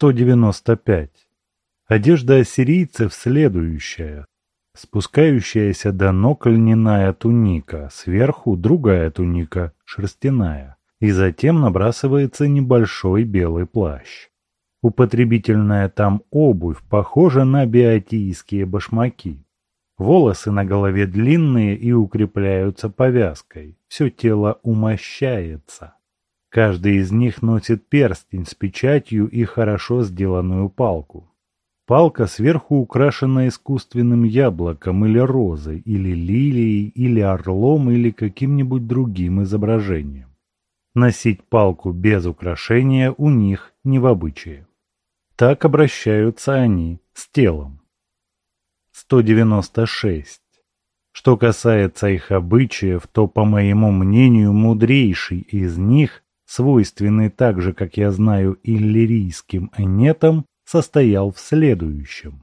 195. Одежда ассирийцев следующая. Спускающаяся до ног льняная туника, сверху другая туника, шерстяная, и затем набрасывается небольшой белый плащ. Употребительная там обувь похожа на биотийские башмаки. Волосы на голове длинные и укрепляются повязкой. Все тело умощается. Каждый из них носит перстень с печатью и хорошо сделанную палку. Палка сверху украшена искусственным яблоком или розой, или лилией, или орлом, или каким-нибудь другим изображением. Носить палку без украшения у них не в обычае. Так обращаются они с телом. 196. Что касается их обычаев, то, по моему мнению, мудрейший из них, свойственный так же, как я знаю, иллирийским энетам, состоял в следующем.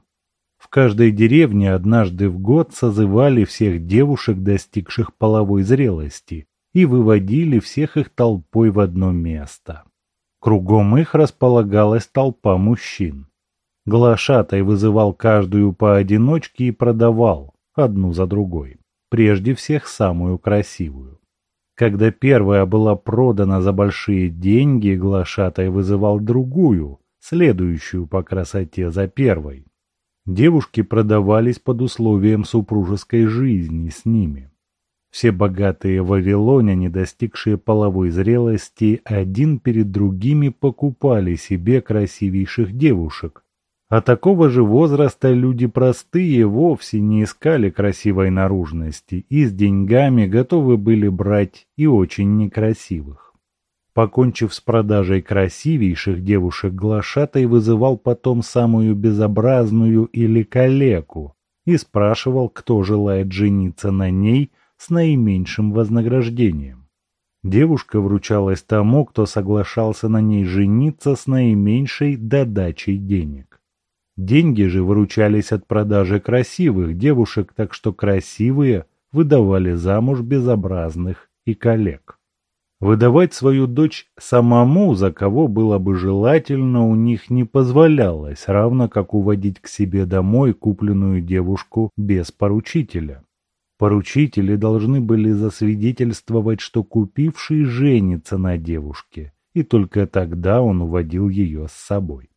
В каждой деревне однажды в год созывали всех девушек, достигших половой зрелости, и выводили всех их толпой в одно место. Кругом их располагалась толпа мужчин. Глашатай вызывал каждую поодиночке и продавал, одну за другой, прежде всех самую красивую. Когда первая была продана за большие деньги, Глашатай вызывал другую, следующую по красоте за первой. Девушки продавались под условием супружеской жизни с ними. Все богатые вавилоняне, достигшие половой зрелости, один перед другими покупали себе красивейших девушек, а такого же возраста люди простые вовсе не искали красивой наружности и с деньгами готовы были брать и очень некрасивых. Покончив с продажей красивейших девушек, глашатай вызывал потом самую безобразную или калеку и спрашивал, кто желает жениться на ней с наименьшим вознаграждением. Девушка вручалась тому, кто соглашался на ней жениться с наименьшей додачей денег. Деньги же выручались от продажи красивых девушек, так что красивые выдавали замуж безобразных и коллег. Выдавать свою дочь самому, за кого было бы желательно, у них не позволялось, равно как уводить к себе домой купленную девушку без поручителя. Поручители должны были засвидетельствовать, что купивший женится на девушке, и только тогда он уводил ее с собой.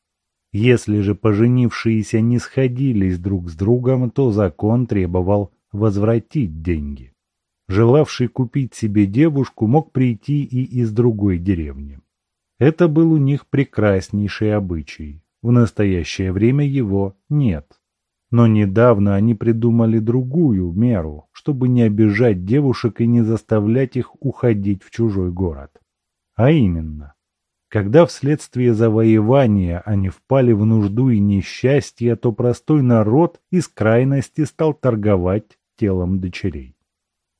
Если же поженившиеся не сходились друг с другом, то закон требовал возвратить деньги. Желавший купить себе девушку мог прийти и из другой деревни. Это был у них прекраснейший обычай. В настоящее время его нет. Но недавно они придумали другую меру, чтобы не обижать девушек и не заставлять их уходить в чужой город. А именно, когда вследствие завоевания они впали в нужду и несчастье, то простой народ из крайности стал торговать телом дочерей.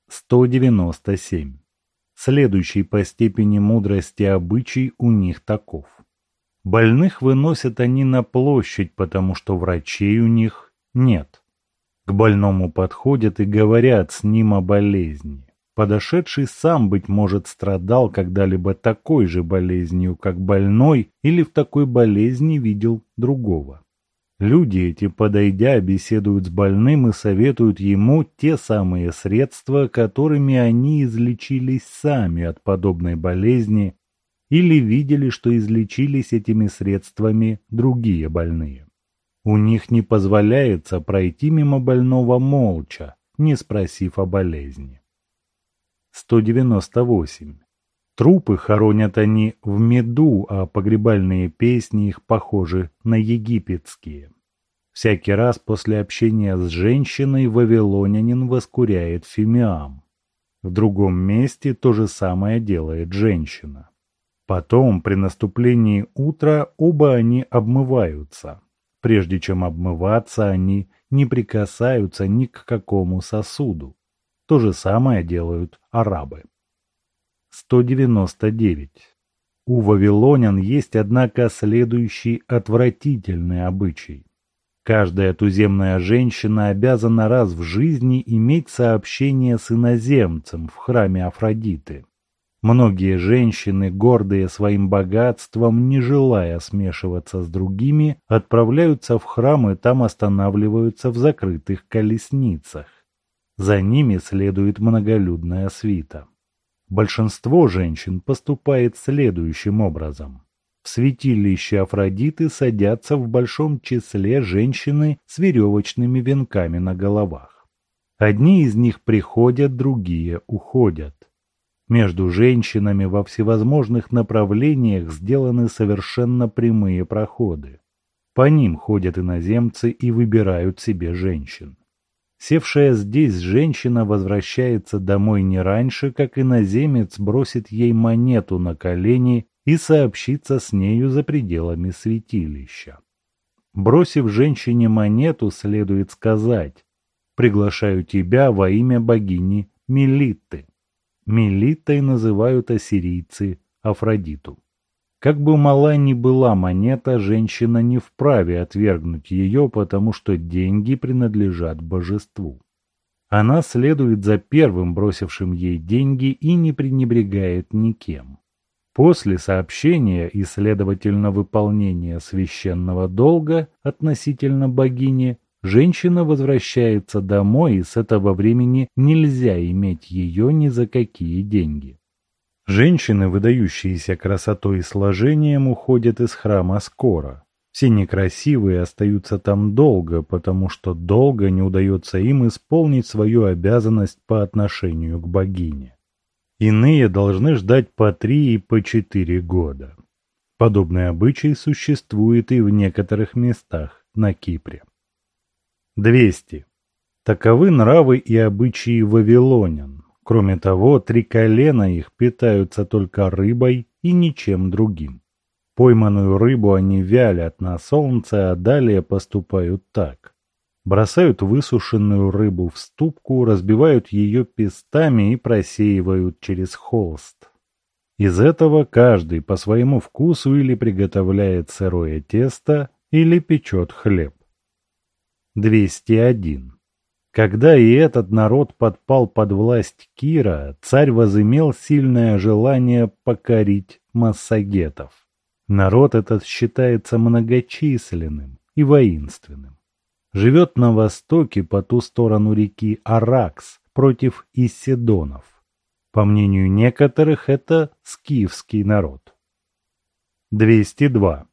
197. Следующий по степени мудрости обычай у них таков. Больных выносят они на площадь, потому что врачей у них нет. К больному подходят и говорят с ним о болезни. Подошедший сам, быть может, страдал когда-либо такой же болезнью, как больной, или в такой болезни видел другого. Люди эти, подойдя, беседуют с больным и советуют ему те самые средства, которыми они излечились сами от подобной болезни или видели, что излечились этими средствами другие больные. У них не позволяется пройти мимо больного молча, не спросив о болезни. 198. Трупы хоронят они в меду, а погребальные песни их похожи на египетские. Всякий раз после общения с женщиной вавилонянин воскуряет фимиам. В другом месте то же самое делает женщина. Потом, при наступлении утра, оба они обмываются. Прежде чем обмываться, они не прикасаются ни к какому сосуду. То же самое делают арабы. 199. У вавилонян есть, однако, следующий отвратительный обычай. Каждая туземная женщина обязана раз в жизни иметь сообщение с иноземцем в храме Афродиты. Многие женщины, гордые своим богатством, не желая смешиваться с другими, отправляются в храм и там останавливаются в закрытых колесницах. За ними следует многолюдная свита. Большинство женщин поступает следующим образом. В святилище Афродиты садятся в большом числе женщины с веревочными венками на головах. Одни из них приходят, другие уходят. Между женщинами во всевозможных направлениях сделаны совершенно прямые проходы. По ним ходят иноземцы и выбирают себе женщин. Севшая здесь женщина возвращается домой не раньше, как иноземец бросит ей монету на колени и сообщится с нею за пределами святилища. Бросив женщине монету, следует сказать «Приглашаю тебя во имя богини Мелитты». Мелиттой называют ассирийцы Афродиту. Как бы мала ни была монета, женщина не вправе отвергнуть ее, потому что деньги принадлежат божеству. Она следует за первым бросившим ей деньги и не пренебрегает никем. После сообщения и, следовательно, выполнения священного долга относительно богини, женщина возвращается домой, и с этого времени нельзя иметь ее ни за какие деньги. Женщины, выдающиеся красотой и сложением, уходят из храма скоро. Все некрасивые остаются там долго, потому что долго не удается им исполнить свою обязанность по отношению к богине. Иные должны ждать по три и по четыре года. Подобный обычай существует и в некоторых местах на Кипре. 200. Таковы нравы и обычаи вавилонян. Кроме того, три колена их питаются только рыбой и ничем другим. Пойманную рыбу они вялят на солнце, а далее поступают так. Бросают высушенную рыбу в ступку, разбивают ее пестами и просеивают через холст. Из этого каждый по своему вкусу или приготовляет сырое тесто, или печет хлеб. 201. Когда и этот народ подпал под власть Кира, царь возымел сильное желание покорить массагетов. Народ этот считается многочисленным и воинственным. Живет на востоке по ту сторону реки Аракс против Исседонов. По мнению некоторых, это скифский народ. 202.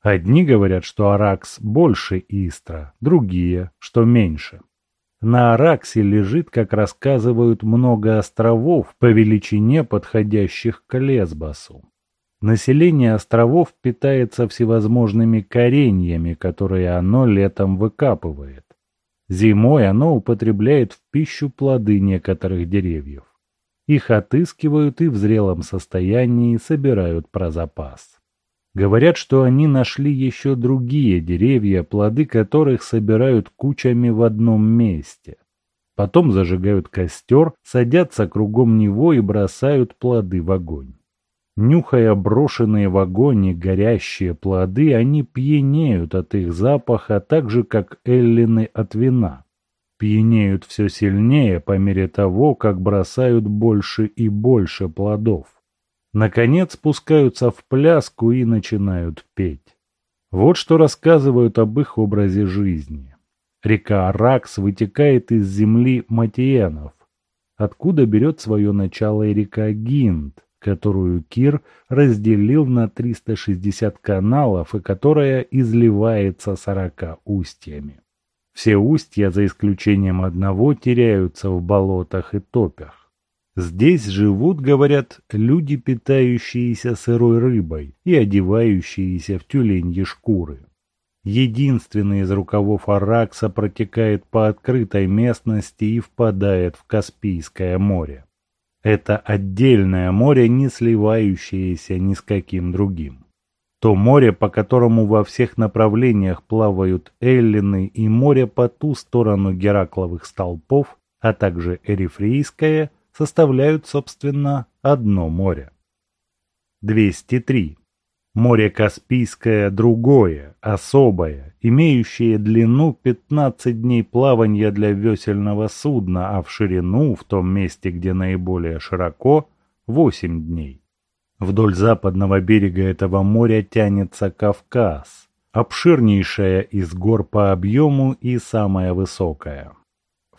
Одни говорят, что Аракс больше Истра, другие, что меньше. На Араксе лежит, как рассказывают, много островов по величине, подходящих к Лесбосу. Население островов питается всевозможными кореньями, которые оно летом выкапывает. Зимой оно употребляет в пищу плоды некоторых деревьев. Их отыскивают и в зрелом состоянии собирают про запас. Говорят, что они нашли еще другие деревья, плоды которых собирают кучами в одном месте. Потом зажигают костер, садятся кругом него и бросают плоды в огонь. Нюхая брошенные в огонь горящие плоды, они пьянеют от их запаха, так же, как эллины от вина. Пьянеют все сильнее по мере того, как бросают больше и больше плодов. Наконец спускаются в пляску и начинают петь. Вот что рассказывают об их образе жизни. Река Аракс вытекает из земли Матиенов, откуда берет свое начало и река Гинд, которую Кир разделил на 360 каналов и которая изливается сорока устьями. Все устья, за исключением одного, теряются в болотах и топях. Здесь живут, говорят, люди, питающиеся сырой рыбой и одевающиеся в тюленьи шкуры. Единственный из рукавов Аракса протекает по открытой местности и впадает в Каспийское море. Это отдельное море, не сливающееся ни с каким другим. То море, по которому во всех направлениях плавают эллины, и море по ту сторону Геракловых столпов, а также Эрифрейское – составляют, собственно, одно море. 203. Море Каспийское другое, особое, имеющее длину 15 дней плавания для весельного судна, а в ширину, в том месте, где наиболее широко, восемь дней. Вдоль западного берега этого моря тянется Кавказ, обширнейшая из гор по объему и самая высокая.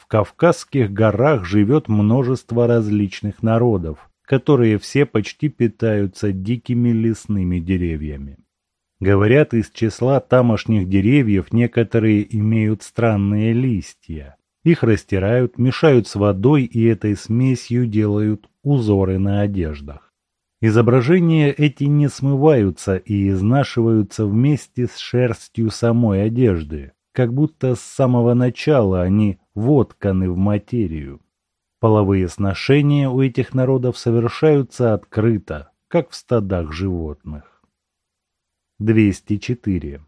Кавказских горах живет множество различных народов, которые все почти питаются дикими лесными деревьями. Говорят, из числа тамошних деревьев некоторые имеют странные листья. Их растирают, мешают с водой и этой смесью делают узоры на одеждах. Изображения эти не смываются и изнашиваются вместе с шерстью самой одежды, как будто с самого начала они вотканы в материю. Половые сношения у этих народов совершаются открыто, как в стадах животных. 204.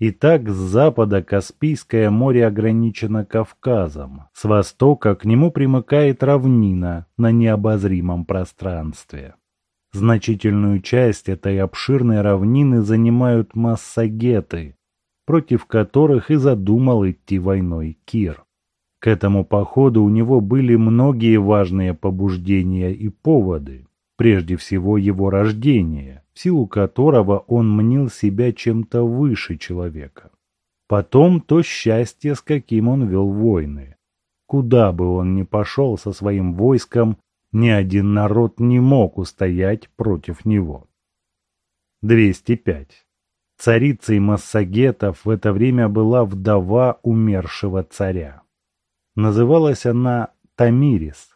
Итак, с запада Каспийское море ограничено Кавказом, с востока к нему примыкает равнина на необозримом пространстве. Значительную часть этой обширной равнины занимают массагеты, против которых и задумал идти войной Кир. К этому походу у него были многие важные побуждения и поводы, прежде всего его рождение, в силу которого он мнил себя чем-то выше человека. Потом то счастье, с каким он вел войны. Куда бы он ни пошел со своим войском, ни один народ не мог устоять против него. 205. Царицей массагетов в это время была вдова умершего царя. Называлась она Тамирис.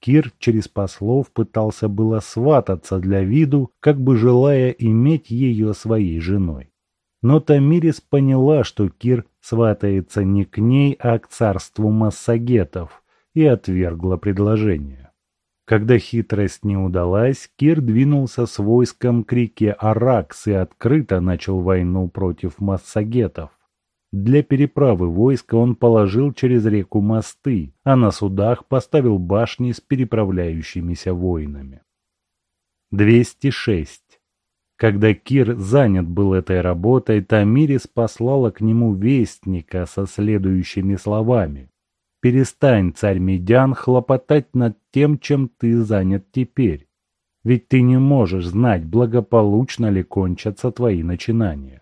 Кир через послов пытался было свататься для виду, как бы желая иметь ее своей женой. Но Тамирис поняла, что Кир сватается не к ней, а к царству массагетов, и отвергла предложение. Когда хитрость не удалась, Кир двинулся с войском к реке Аракс и открыто начал войну против массагетов. Для переправы войска он положил через реку мосты, а на судах поставил башни с переправляющимися воинами. 206. Когда Кир занят был этой работой, Тамирис послала к нему вестника со следующими словами. Перестань, царь Медян, хлопотать над тем, чем ты занят теперь. Ведь ты не можешь знать, благополучно ли кончатся твои начинания.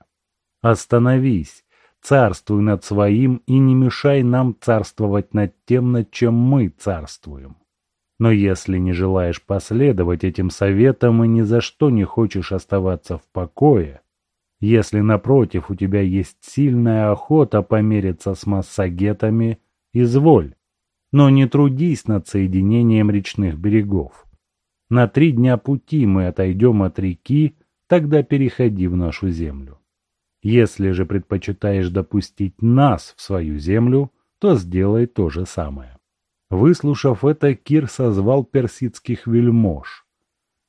Остановись, царствуй над своим и не мешай нам царствовать над тем, над чем мы царствуем. Но если не желаешь последовать этим советам и ни за что не хочешь оставаться в покое, если, напротив, у тебя есть сильная охота помериться с массагетами – изволь, но не трудись над соединением речных берегов. На три дня пути мы отойдем от реки, тогда переходи в нашу землю. Если же предпочитаешь допустить нас в свою землю, то сделай то же самое. Выслушав это, Кир созвал персидских вельмож,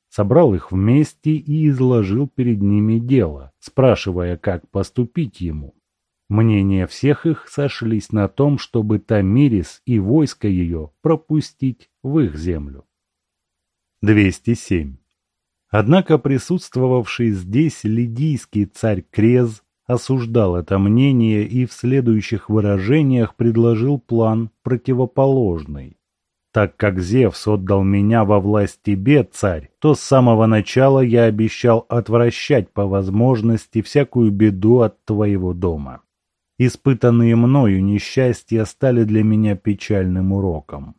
собрал их вместе и изложил перед ними дело, спрашивая, как поступить ему. Мнения всех их сошлись на том, чтобы Тамирис и войско ее пропустить в их землю. 207. Однако присутствовавший здесь лидийский царь Крез осуждал это мнение и в следующих выражениях предложил план противоположный. Так как Зевс отдал меня во власть тебе, царь, то с самого начала я обещал отвращать по возможности всякую беду от твоего дома. Испытанные мною несчастья стали для меня печальным уроком.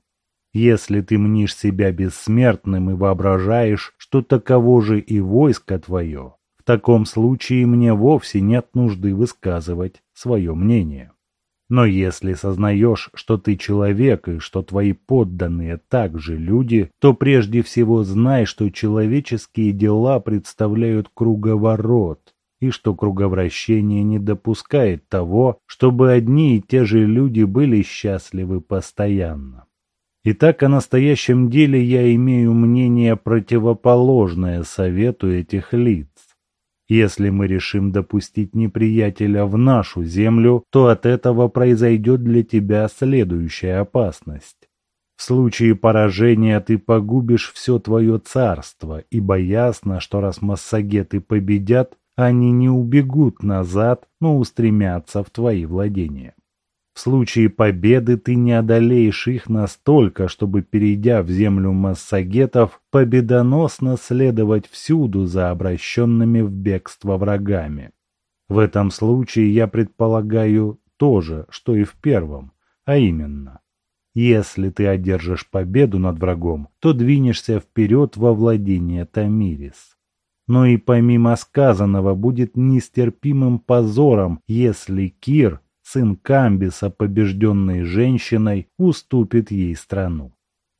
Если ты мнишь себя бессмертным и воображаешь, что таково же и войско твое, таком случае мне вовсе нет нужды высказывать свое мнение. Но если сознаешь, что ты человек и что твои подданные также люди, то прежде всего знай, что человеческие дела представляют круговорот, и что круговращение не допускает того, чтобы одни и те же люди были счастливы постоянно. Итак, о настоящем деле я имею мнение противоположное совету этих лиц. Если мы решим допустить неприятеля в нашу землю, то от этого произойдет для тебя следующая опасность. В случае поражения ты погубишь все твое царство, ибо ясно, что раз массагеты победят, они не убегут назад, но устремятся в твои владения. В случае победы ты не одолеешь их настолько, чтобы, перейдя в землю массагетов, победоносно следовать всюду за обращенными в бегство врагами. В этом случае я предполагаю то же, что и в первом, а именно, если ты одержишь победу над врагом, то двинешься вперед во владение Тамирис. Но и помимо сказанного будет нестерпимым позором, если Кир сын Камбиса, побежденный женщиной, уступит ей страну.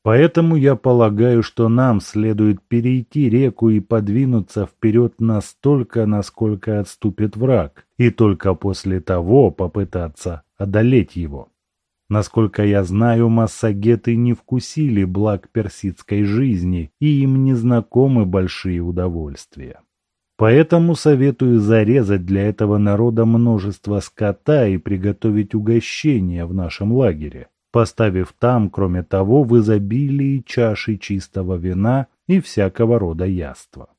Поэтому я полагаю, что нам следует перейти реку и подвинуться вперед настолько, насколько отступит враг, и только после того попытаться одолеть его. Насколько я знаю, массагеты не вкусили благ персидской жизни, и им не знакомы большие удовольствия. Поэтому советую зарезать для этого народа множество скота и приготовить угощения в нашем лагере, поставив там, кроме того, в изобилии чаши чистого вина и всякого рода яства.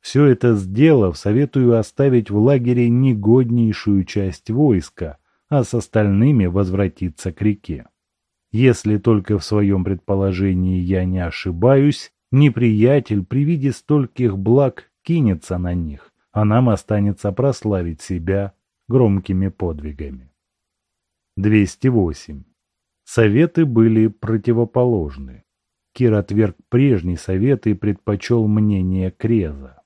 Все это сделав, советую оставить в лагере негоднейшую часть войска, а с остальными возвратиться к реке. Если только в своем предположении я не ошибаюсь, неприятель при виде стольких благ кинется на них, а нам останется прославить себя громкими подвигами. 208. Советы были противоположны. Кир отверг прежний совет и предпочел мнение Креза.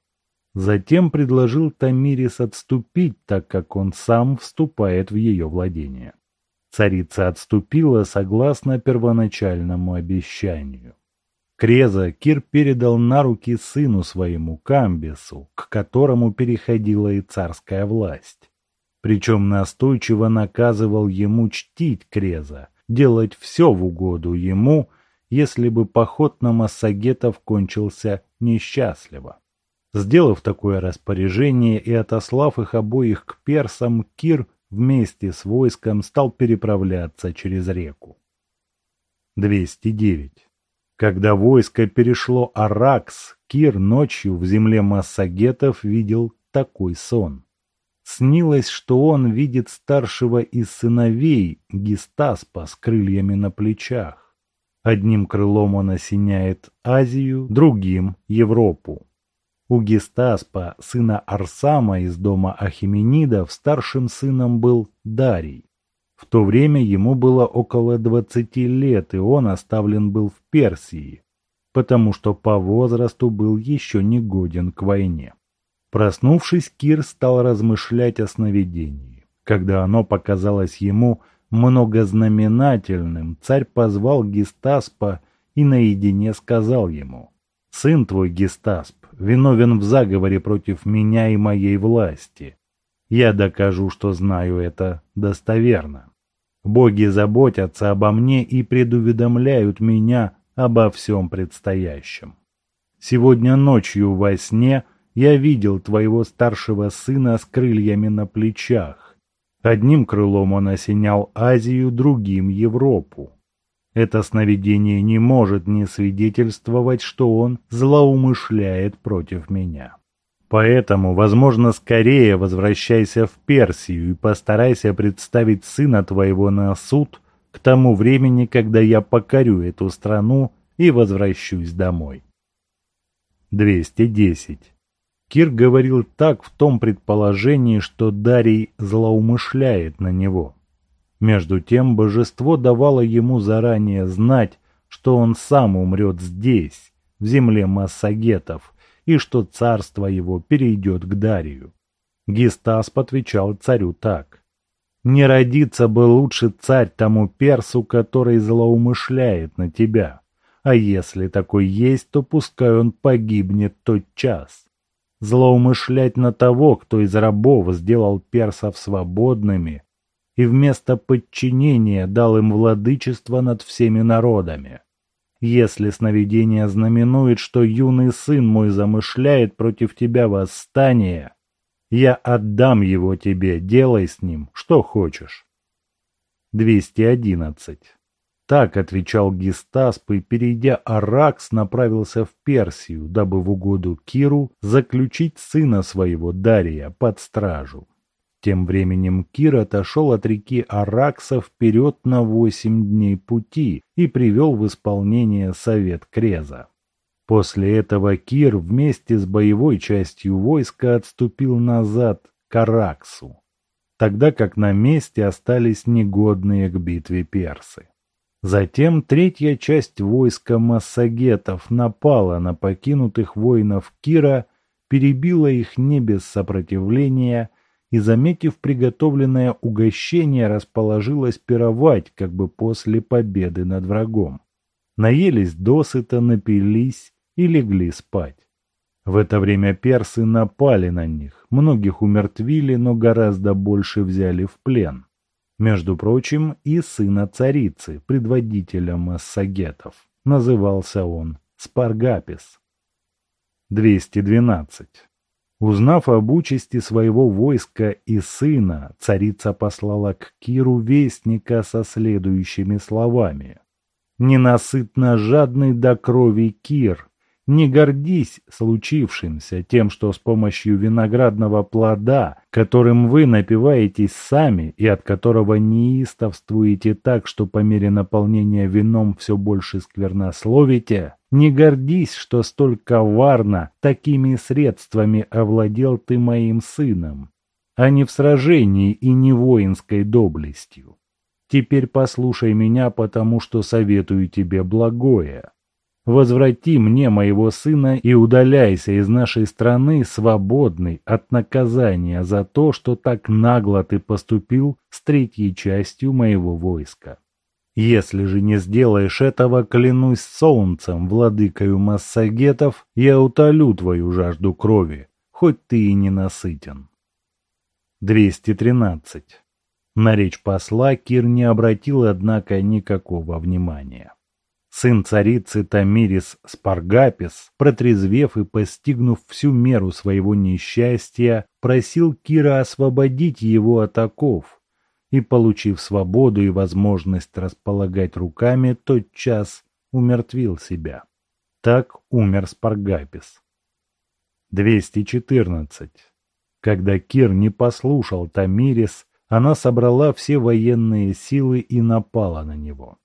Затем предложил Тамирис отступить, так как он сам вступает в ее владение. Царица отступила согласно первоначальному обещанию. Креза Кир передал на руки сыну своему Камбесу, к которому переходила и царская власть. Причем настойчиво наказывал ему чтить Креза, делать все в угоду ему, если бы поход на массагетов кончился несчастливо. Сделав такое распоряжение и отослав их обоих к персам, Кир вместе с войском стал переправляться через реку. 209. Когда войско перешло Аракс, Кир ночью в земле массагетов видел такой сон. Снилось, что он видит старшего из сыновей Гистаспа с крыльями на плечах. Одним крылом он осеняет Азию, другим — Европу. У Гистаспа, сына Арсама из дома Ахименидов, старшим сыном был Дарий. В то время ему было около двадцати лет, и он оставлен был в Персии, потому что по возрасту был еще не годен к войне. Проснувшись, Кир стал размышлять о сновидении. Когда оно показалось ему многознаменательным, царь позвал Гестаспа и наедине сказал ему, «Сын твой, Гестасп, виновен в заговоре против меня и моей власти. Я докажу, что знаю это достоверно. Боги заботятся обо мне и предуведомляют меня обо всем предстоящем. Сегодня ночью во сне я видел твоего старшего сына с крыльями на плечах. Одним крылом он осенял Азию, другим — Европу. Это сновидение не может не свидетельствовать, что он злоумышляет против меня. Поэтому, возможно, скорее возвращайся в Персию и постарайся представить сына твоего на суд к тому времени, когда я покорю эту страну и возвращусь домой. 210. Кир говорил так в том предположении, что Дарий злоумышляет на него. Между тем божество давало ему заранее знать, что он сам умрет здесь, в земле массагетов, и что царство его перейдет к Дарию. Гистасп отвечал царю так. «Не родиться бы лучше царь тому персу, который злоумышляет на тебя. А если такой есть, то пускай он погибнет тот час. Злоумышлять на того, кто из рабов сделал персов свободными и вместо подчинения дал им владычество над всеми народами. Если сновидение знаменует, что юный сын мой замышляет против тебя восстание, я отдам его тебе, делай с ним, что хочешь. 211. Так отвечал Гестасп и, перейдя Аракс, направился в Персию, дабы в угоду Киру заключить сына своего Дария под стражу. Тем временем Кир отошел от реки Аракса вперед на восемь дней пути и привел в исполнение совет Креза. После этого Кир вместе с боевой частью войска отступил назад к Араксу, тогда как на месте остались негодные к битве персы. Затем третья часть войска массагетов напала на покинутых воинов Кира, перебила их не без сопротивления и, заметив приготовленное угощение, расположилась пировать, как бы после победы над врагом. Наелись досыта, напились и легли спать. В это время персы напали на них, многих умертвили, но гораздо больше взяли в плен. Между прочим, и сына царицы, предводителя массагетов. Назывался он Спаргапис. 212. Узнав об участи своего войска и сына, царица послала к Киру вестника со следующими словами. «Ненасытно жадный до крови Кир, не гордись случившимся тем, что с помощью виноградного плода, которым вы напиваетесь сами и от которого неистовствуете так, что по мере наполнения вином все больше сквернословите, не гордись, что столь коварно такими средствами овладел ты моим сыном, а не в сражении и не воинской доблестью. Теперь послушай меня, потому что советую тебе благое. Возврати мне моего сына и удаляйся из нашей страны свободный от наказания за то, что так нагло ты поступил с третьей частью моего войска. Если же не сделаешь этого, клянусь солнцем, владыкою массагетов, я утолю твою жажду крови, хоть ты и не насытен. 213. На речь посла Кир не обратил, однако, никакого внимания. Сын царицы Тамирис Спаргапис, протрезвев и постигнув всю меру своего несчастья, просил Кира освободить его от оков, и, получив свободу и возможность располагать руками, тотчас умертвил себя. Так умер Спаргапис. 214. Когда Кир не послушал Тамирис, она собрала все военные силы и напала на него.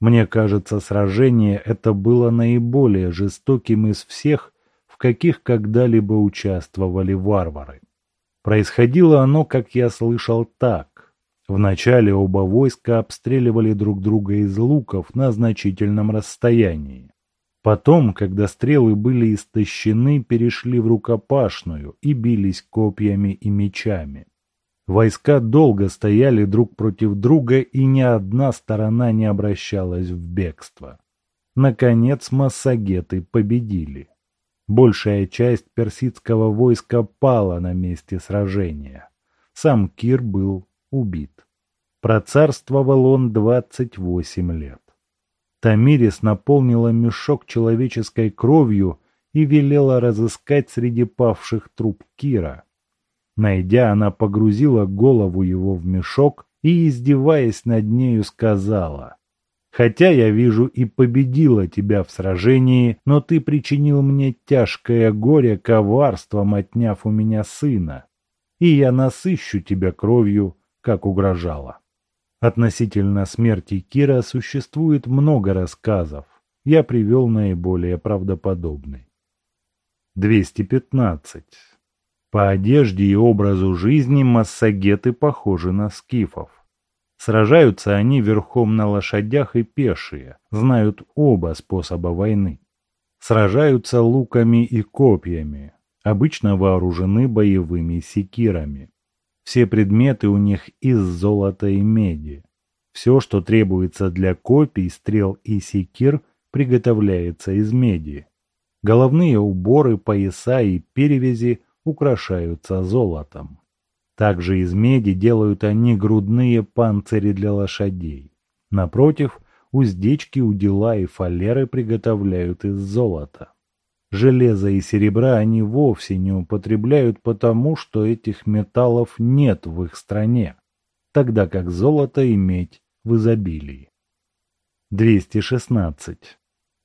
Мне кажется, сражение это было наиболее жестоким из всех, в каких когда-либо участвовали варвары. Происходило оно, как я слышал, так. Вначале оба войска обстреливали друг друга из луков на значительном расстоянии. Потом, когда стрелы были истощены, перешли в рукопашную и бились копьями и мечами. Войска долго стояли друг против друга, и ни одна сторона не обращалась в бегство. Наконец массагеты победили. Большая часть персидского войска пала на месте сражения. Сам Кир был убит. Процарствовал он двадцать восемь лет. Тамирис наполнила мешок человеческой кровью и велела разыскать среди павших труп Кира. Найдя, она погрузила голову его в мешок и, издеваясь над нею, сказала, «Хотя я вижу и победила тебя в сражении, но ты причинил мне тяжкое горе коварством, отняв у меня сына, и я насыщу тебя кровью, как угрожала». Относительно смерти Кира существует много рассказов. Я привел наиболее правдоподобный. 215. По одежде и образу жизни массагеты похожи на скифов. Сражаются они верхом на лошадях и пешие, знают оба способа войны. Сражаются луками и копьями, обычно вооружены боевыми секирами. Все предметы у них из золота и меди. Все, что требуется для копий, стрел и секир, приготовляется из меди. Головные уборы, пояса и перевязи украшаются золотом. Также из меди делают они грудные панцири для лошадей. Напротив, уздечки, удила и фалеры приготовляют из золота. Железа и серебра они вовсе не употребляют потому, что этих металлов нет в их стране, тогда как золото и медь в изобилии. 216.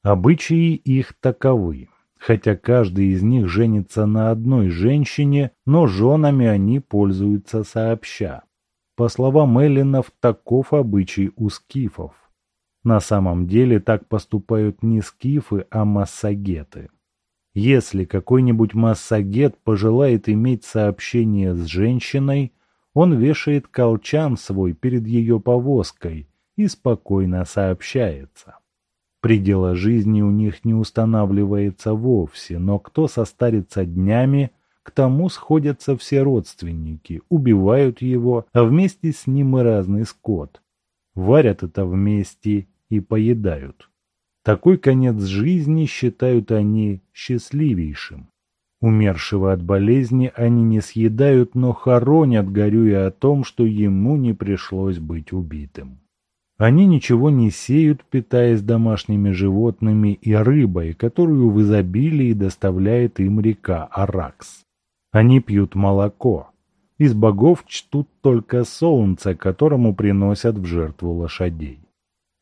Обычаи их таковы. Хотя каждый из них женится на одной женщине, но женами они пользуются сообща. По словам Эллинов, таков обычай у скифов. На самом деле так поступают не скифы, а массагеты. Если какой-нибудь массагет пожелает иметь сообщение с женщиной, он вешает колчан свой перед ее повозкой и спокойно сообщается. Предела жизни у них не устанавливается вовсе, но кто состарится днями, к тому сходятся все родственники, убивают его, а вместе с ним и разный скот. Варят это вместе и поедают. Такой конец жизни считают они счастливейшим. Умершего от болезни они не съедают, но хоронят, горюя о том, что ему не пришлось быть убитым. Они ничего не сеют, питаясь домашними животными и рыбой, которую в изобилии доставляет им река Аракс. Они пьют молоко. Из богов чтут только солнце, которому приносят в жертву лошадей.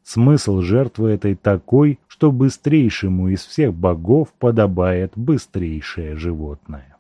Смысл жертвы этой такой, что быстрейшему из всех богов подобает быстрейшее животное.